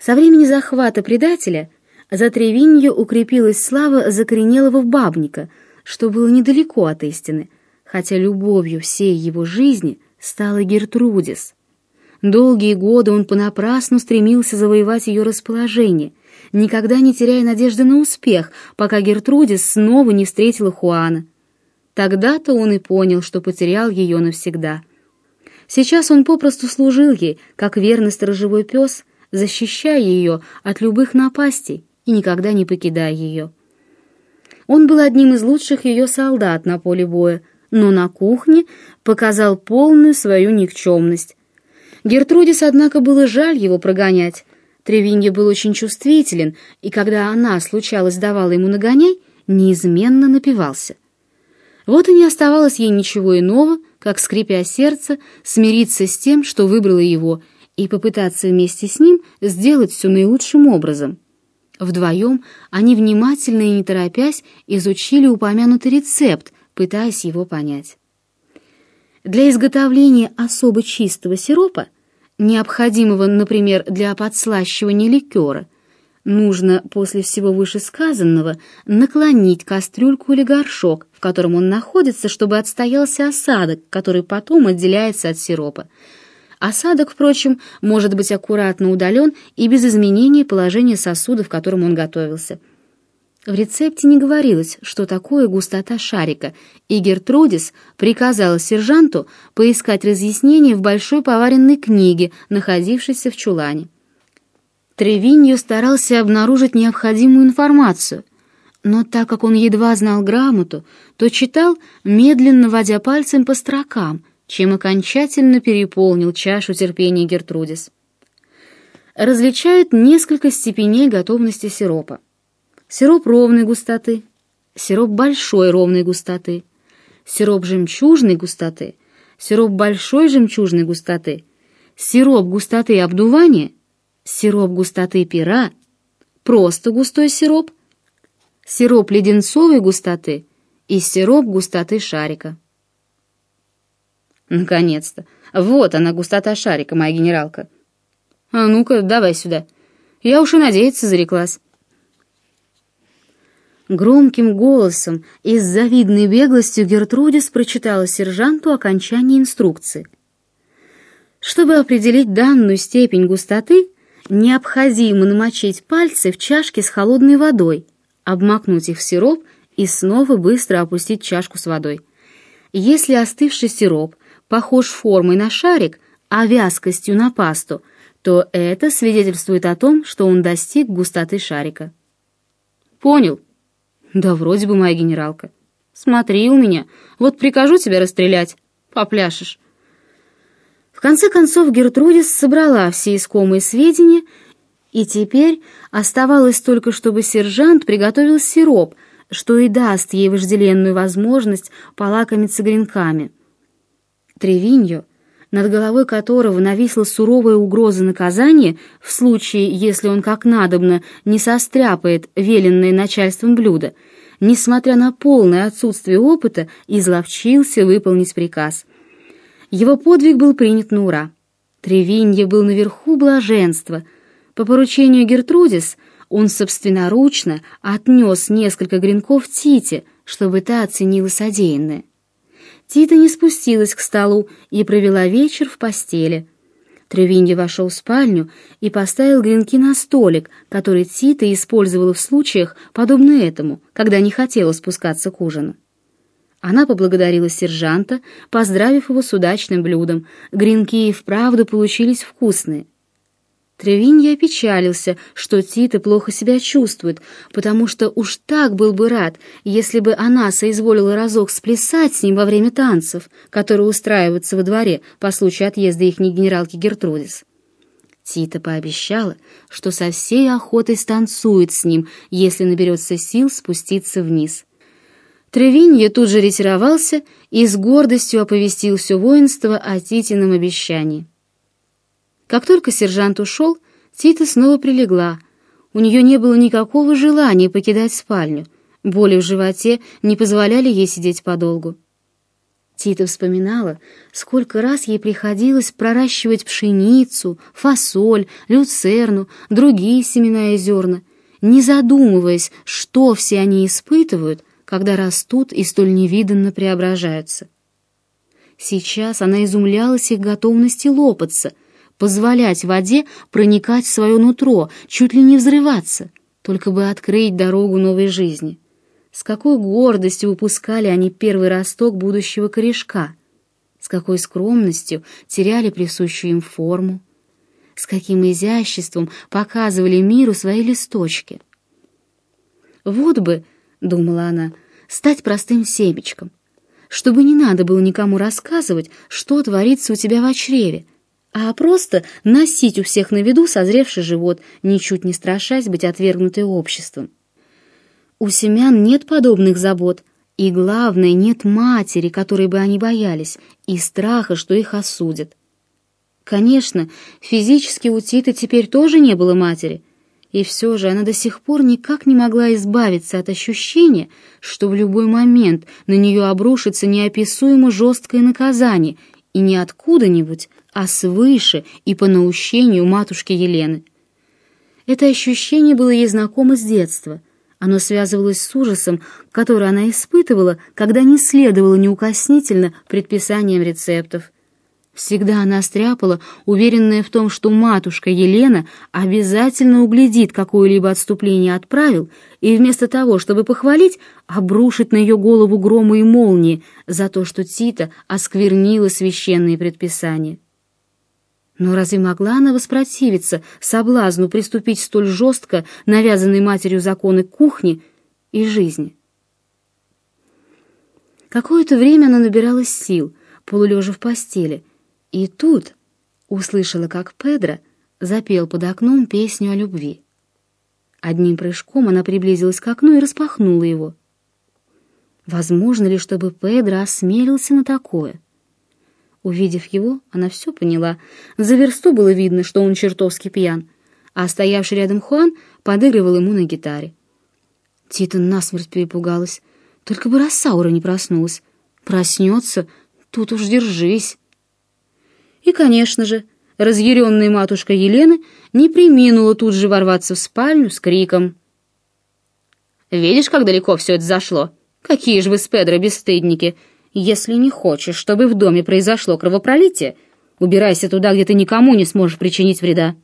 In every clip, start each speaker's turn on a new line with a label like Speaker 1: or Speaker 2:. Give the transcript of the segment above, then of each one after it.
Speaker 1: Со времени захвата предателя за Тревинью укрепилась слава закоренелого бабника, что было недалеко от истины, хотя любовью всей его жизни стала Гертрудис. Долгие годы он понапрасну стремился завоевать ее расположение, никогда не теряя надежды на успех, пока Гертрудис снова не встретила Хуана. Тогда-то он и понял, что потерял ее навсегда. Сейчас он попросту служил ей, как верный сторожевой пес, защищая ее от любых напастей и никогда не покидая ее. Он был одним из лучших ее солдат на поле боя, но на кухне показал полную свою никчемность. Гертрудис, однако, было жаль его прогонять. Тревинье был очень чувствителен, и когда она, случалось, давала ему нагоняй, неизменно напивался. Вот и не оставалось ей ничего иного, как, скрипя сердце, смириться с тем, что выбрала его, и попытаться вместе с ним сделать все наилучшим образом. Вдвоем они внимательно и не торопясь изучили упомянутый рецепт, пытаясь его понять. Для изготовления особо чистого сиропа, необходимого, например, для подслащивания ликера, нужно после всего вышесказанного наклонить кастрюльку или горшок, в котором он находится, чтобы отстоялся осадок, который потом отделяется от сиропа. Осадок, впрочем, может быть аккуратно удален и без изменения положения сосуда, в котором он готовился – в рецепте не говорилось, что такое густота шарика, и Гертрудис приказала сержанту поискать разъяснение в большой поваренной книге, находившейся в чулане. Тревинью старался обнаружить необходимую информацию, но так как он едва знал грамоту, то читал, медленно водя пальцем по строкам, чем окончательно переполнил чашу терпения Гертрудис. Различают несколько степеней готовности сиропа сироп ровной густоты, сироп большой ровной густоты, сироп жемчужной густоты, сироп большой жемчужной густоты, сироп густоты обдувания, сироп густоты пера, просто густой сироп, сироп леденцовой густоты и сироп густоты шарика. Наконец-то! Вот она, густота шарика, моя генералка. А ну-ка, давай сюда. Я уж и надеяться зареклась. Громким голосом и с завидной беглостью Гертрудис прочитала сержанту окончание инструкции. Чтобы определить данную степень густоты, необходимо намочить пальцы в чашке с холодной водой, обмакнуть их в сироп и снова быстро опустить чашку с водой. Если остывший сироп похож формой на шарик, а вязкостью на пасту, то это свидетельствует о том, что он достиг густоты шарика. «Понял», да вроде бы моя генералка. Смотри у меня, вот прикажу тебя расстрелять, попляшешь. В конце концов Гертрудис собрала все искомые сведения, и теперь оставалось только, чтобы сержант приготовил сироп, что и даст ей вожделенную возможность полакомиться гренками. Тревиньо над головой которого нависла суровая угроза наказания в случае, если он как надобно не состряпает веленное начальством блюдо, несмотря на полное отсутствие опыта, изловчился выполнить приказ. Его подвиг был принят на ура. Тревинье был наверху блаженства. По поручению Гертрудис он собственноручно отнес несколько гренков Тите, чтобы та оценила содеянное. Тита не спустилась к столу и провела вечер в постели. Тревинья вошел в спальню и поставил гренки на столик, который Тита использовала в случаях, подобно этому, когда не хотела спускаться к ужину. Она поблагодарила сержанта, поздравив его с удачным блюдом. Гренки и вправду получились вкусные. Тревинья опечалился, что Тита плохо себя чувствует, потому что уж так был бы рад, если бы она соизволила разок сплясать с ним во время танцев, которые устраиваются во дворе по случаю отъезда ихней генералки Гертрудис. Тита пообещала, что со всей охотой станцует с ним, если наберется сил спуститься вниз. Тревинья тут же ретировался и с гордостью оповестил все воинство о Титином обещании. Как только сержант ушел, Тита снова прилегла. У нее не было никакого желания покидать спальню. Боли в животе не позволяли ей сидеть подолгу. Тита вспоминала, сколько раз ей приходилось проращивать пшеницу, фасоль, люцерну, другие семена и зерна, не задумываясь, что все они испытывают, когда растут и столь невиданно преображаются. Сейчас она изумлялась их готовности лопаться, позволять воде проникать в свое нутро, чуть ли не взрываться, только бы открыть дорогу новой жизни. С какой гордостью выпускали они первый росток будущего корешка, с какой скромностью теряли присущую им форму, с каким изяществом показывали миру свои листочки. «Вот бы», — думала она, — «стать простым семечком, чтобы не надо было никому рассказывать, что творится у тебя в чреве, а просто носить у всех на виду созревший живот, ничуть не страшась быть отвергнутой обществом. У семян нет подобных забот, и, главное, нет матери, которой бы они боялись, и страха, что их осудят. Конечно, физически у Титы теперь тоже не было матери, и все же она до сих пор никак не могла избавиться от ощущения, что в любой момент на нее обрушится неописуемо жесткое наказание, и не откуда-нибудь, а свыше и по наущению матушки Елены. Это ощущение было ей знакомо с детства — оно связывалось с ужасом, который она испытывала, когда не следовала неукоснительно предписаниям рецептов. Всегда она стряпала, уверенная в том, что матушка Елена обязательно углядит какое-либо отступление от правил и вместо того, чтобы похвалить, обрушит на ее голову громы и молнии за то, что Тита осквернила священные предписания. Но разве могла она воспротивиться соблазну приступить столь жестко навязанной матерью законы кухни и жизни? Какое-то время она набиралась сил, полулежа в постели, и тут услышала, как Педро запел под окном песню о любви. Одним прыжком она приблизилась к окну и распахнула его. Возможно ли, чтобы Педро осмелился на такое? Увидев его, она все поняла. За версту было видно, что он чертовски пьян, а стоявший рядом Хуан подыгрывал ему на гитаре. Тита насмерть перепугалась. Только бы Рассаура не проснулась. Проснется, тут уж держись. И, конечно же, разъяренная матушка Елены не приминула тут же ворваться в спальню с криком. «Видишь, как далеко все это зашло? Какие же вы с Педро бесстыдники! Если не хочешь, чтобы в доме произошло кровопролитие, убирайся туда, где ты никому не сможешь причинить вреда.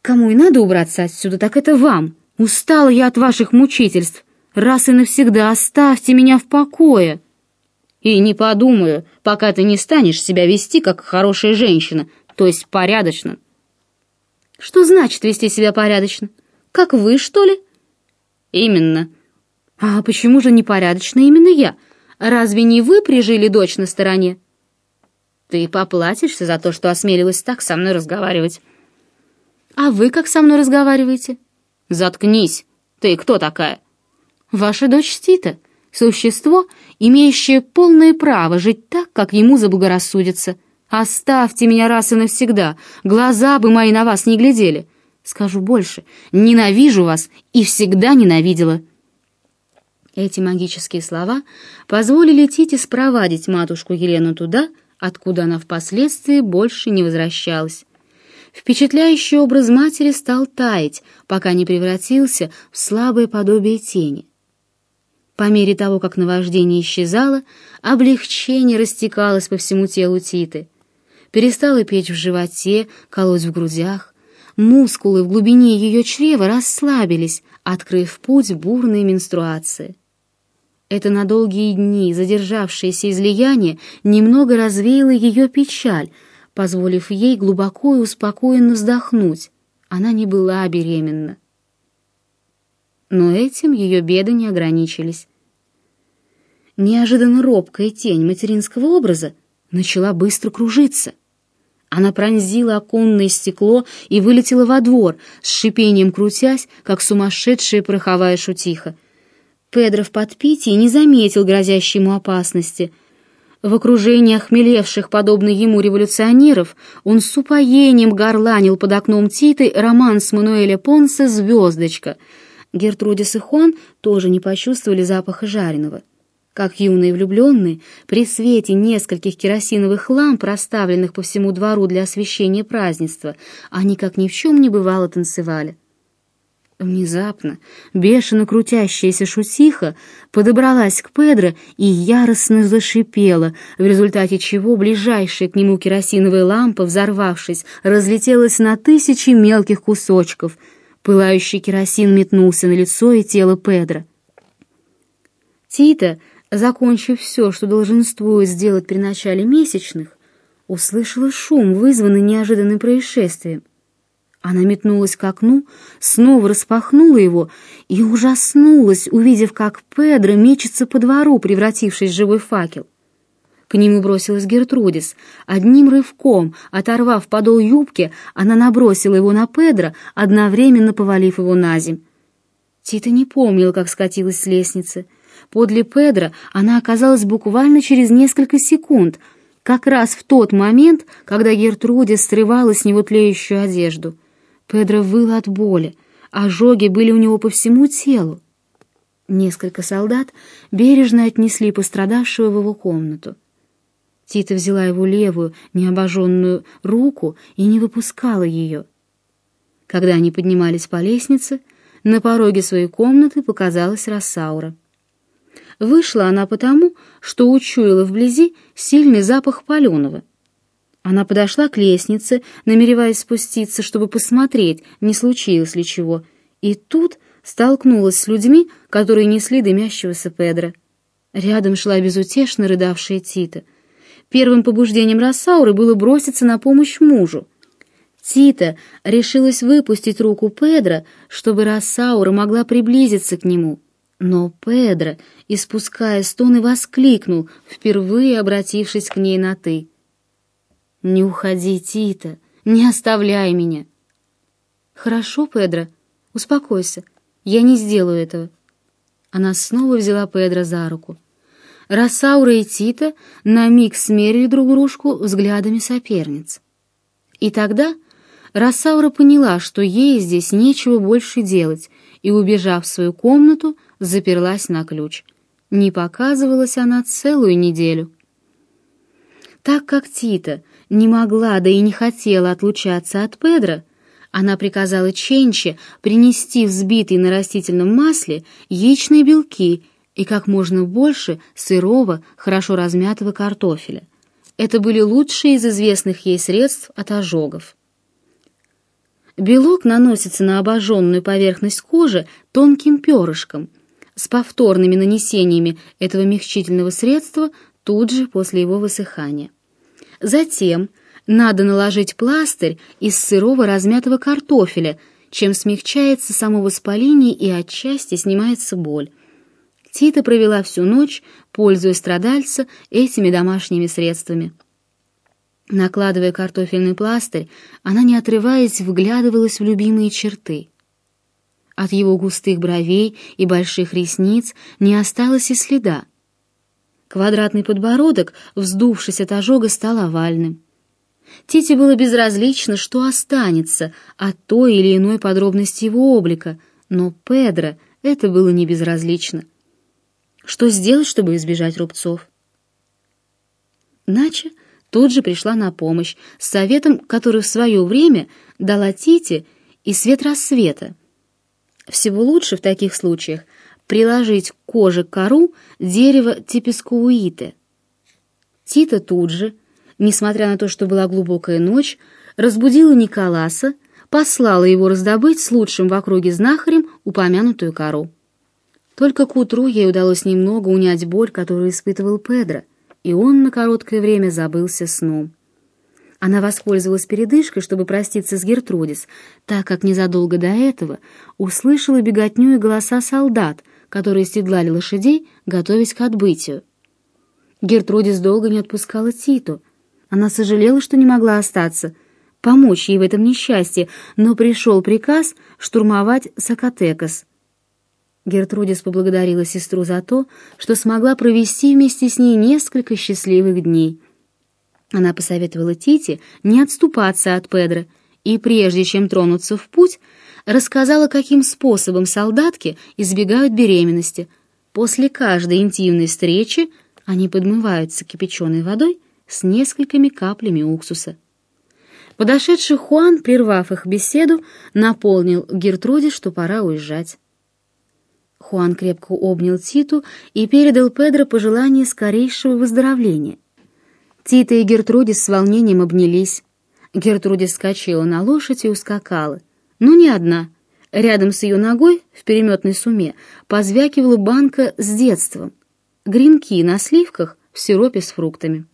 Speaker 1: Кому и надо убраться отсюда, так это вам. Устала я от ваших мучительств. Раз и навсегда оставьте меня в покое. И не подумаю, пока ты не станешь себя вести, как хорошая женщина, то есть порядочно. Что значит вести себя порядочно? Как вы, что ли? Именно. А почему же непорядочно именно я? Разве не вы прижили дочь на стороне? Ты поплатишься за то, что осмелилась так со мной разговаривать. А вы как со мной разговариваете? Заткнись. Ты кто такая? Ваша дочь Стита, существо, имеющее полное право жить так, как ему заблагорассудится. Оставьте меня раз и навсегда, глаза бы мои на вас не глядели. Скажу больше, ненавижу вас и всегда ненавидела. Эти магические слова позволили Тите спровадить матушку Елену туда, откуда она впоследствии больше не возвращалась. Впечатляющий образ матери стал таять, пока не превратился в слабое подобие тени. По мере того, как наваждение исчезало, облегчение растекалось по всему телу Титы. Перестало печь в животе, колоть в грудях. Мускулы в глубине ее чрева расслабились, открыв путь бурной менструации. Это на долгие дни задержавшееся излияние немного развеяло ее печаль, позволив ей глубоко и успокоенно вздохнуть. Она не была беременна. Но этим ее беды не ограничились. Неожиданно робкая тень материнского образа начала быстро кружиться. Она пронзила оконное стекло и вылетела во двор, с шипением крутясь, как сумасшедшая пороховая шутиха — Педро в подпитии не заметил грозящей ему опасности. В окружении охмелевших, подобно ему, революционеров, он с упоением горланил под окном Титы роман с Мануэля Понса «Звездочка». Гертрудис и Хуан тоже не почувствовали запаха жареного. как юные влюбленные, при свете нескольких керосиновых ламп, расставленных по всему двору для освещения празднества, они, как ни в чем не бывало, танцевали. Внезапно бешено крутящаяся шутиха подобралась к Педро и яростно зашипела, в результате чего ближайшая к нему керосиновая лампа, взорвавшись, разлетелась на тысячи мелких кусочков. Пылающий керосин метнулся на лицо и тело Педро. Тита закончив все, что долженствует сделать при начале месячных, услышала шум, вызванный неожиданным происшествием. Она метнулась к окну, снова распахнула его и ужаснулась, увидев, как Педро мечется по двору, превратившись в живой факел. К нему бросилась Гертрудис. Одним рывком, оторвав подол юбки, она набросила его на Педро, одновременно повалив его на земь. Тита не помнила, как скатилась с лестницы. Подле Педро она оказалась буквально через несколько секунд, как раз в тот момент, когда Гертруде срывала с него тлеющую одежду. Педро выл от боли, ожоги были у него по всему телу. Несколько солдат бережно отнесли пострадавшего в его комнату. Тита взяла его левую, необожженную руку и не выпускала ее. Когда они поднимались по лестнице, на пороге своей комнаты показалась Рассаура. Вышла она потому, что учуяла вблизи сильный запах паленого. Она подошла к лестнице, намереваясь спуститься, чтобы посмотреть, не случилось ли чего, и тут столкнулась с людьми, которые несли дымящегося Педро. Рядом шла безутешно рыдавшая Тита. Первым побуждением Рассауры было броситься на помощь мужу. Тита решилась выпустить руку Педро, чтобы Рассаура могла приблизиться к нему — но Педро, испуская стоны, воскликнул, впервые обратившись к ней на «ты». «Не уходи, Тита, не оставляй меня». «Хорошо, Педро, успокойся, я не сделаю этого». Она снова взяла Педро за руку. Рассаура и Тита на миг смерили друг дружку взглядами соперниц. И тогда Рассаура поняла, что ей здесь нечего больше делать, и, убежав в свою комнату, заперлась на ключ. Не показывалась она целую неделю. Так как Тита не могла, да и не хотела отлучаться от Педро, она приказала Ченче принести взбитые на растительном масле яичные белки и как можно больше сырого, хорошо размятого картофеля. Это были лучшие из известных ей средств от ожогов. Белок наносится на обожженную поверхность кожи тонким перышком, с повторными нанесениями этого мягчительного средства тут же после его высыхания. Затем надо наложить пластырь из сырого размятого картофеля, чем смягчается само воспаление и отчасти снимается боль. Тита провела всю ночь, пользуясь страдальца этими домашними средствами. Накладывая картофельный пластырь, она, не отрываясь, вглядывалась в любимые черты — от его густых бровей и больших ресниц не осталось и следа. Квадратный подбородок, вздувшись от ожога, стал овальным. Тите было безразлично, что останется от той или иной подробности его облика, но Педро это было не безразлично. Что сделать, чтобы избежать рубцов? Нача тут же пришла на помощь с советом, который в свое время дала Тите и свет рассвета — всего лучше в таких случаях приложить к коже кору дерева типискуиты. Тита тут же, несмотря на то, что была глубокая ночь, разбудила Николаса, послала его раздобыть с лучшим в округе знахарем упомянутую кору. Только к утру ей удалось немного унять боль, которую испытывал Педро, и он на короткое время забылся сном. Она воспользовалась передышкой, чтобы проститься с Гертрудис, так как незадолго до этого услышала беготню и голоса солдат, которые седлали лошадей, готовясь к отбытию. Гертрудис долго не отпускала Титу. Она сожалела, что не могла остаться, помочь ей в этом несчастье, но пришел приказ штурмовать Сакатекас. Гертрудис поблагодарила сестру за то, что смогла провести вместе с ней несколько счастливых дней — она посоветовала Тите не отступаться от Педро и, прежде чем тронуться в путь, рассказала, каким способом солдатки избегают беременности, После каждой интимной встречи они подмываются кипяченой водой с несколькими каплями уксуса. Подошедший Хуан, прервав их беседу, наполнил Гертруде, что пора уезжать. Хуан крепко обнял Титу и передал Педро пожелание скорейшего выздоровления. Тита и Гертрудис с волнением обнялись. Гертрудис скачала на лошадь и ускакала. Но не одна. Рядом с ее ногой, в переметной суме, позвякивала банка с детством. Гренки на сливках в сиропе с фруктами.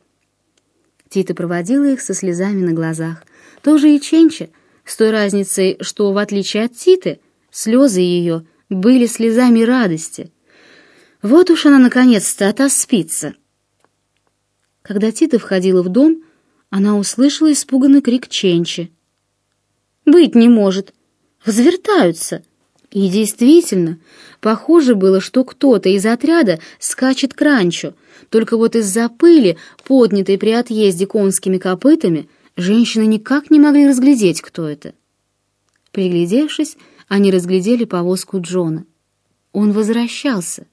Speaker 1: Тита проводила их со слезами на глазах. Тоже и Ченча, с той разницей, что, в отличие от Титы, слезы ее были слезами радости. Вот уж она наконец-то отоспится. Когда Тита входила в дом, она услышала испуганный крик Ченчи. «Быть не может! Возвертаются!» И действительно, похоже было, что кто-то из отряда скачет к ранчо, только вот из-за пыли, поднятой при отъезде конскими копытами, женщины никак не могли разглядеть, кто это. Приглядевшись, они разглядели повозку Джона. Он возвращался.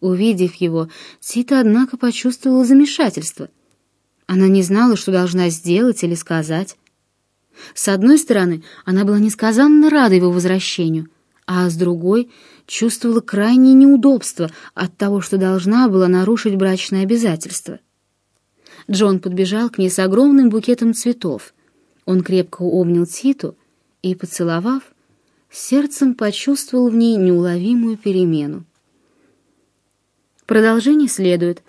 Speaker 1: Увидев его, Сита, однако, почувствовала замешательство. Она не знала, что должна сделать или сказать. С одной стороны, она была несказанно рада его возвращению, а с другой чувствовала крайнее неудобство от того, что должна была нарушить брачное обязательство. Джон подбежал к ней с огромным букетом цветов. Он крепко обнял Титу и, поцеловав, сердцем почувствовал в ней неуловимую перемену. Продолжение следует.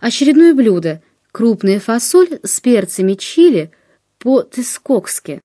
Speaker 1: Очередное блюдо — крупная фасоль с перцами чили по-тескокски.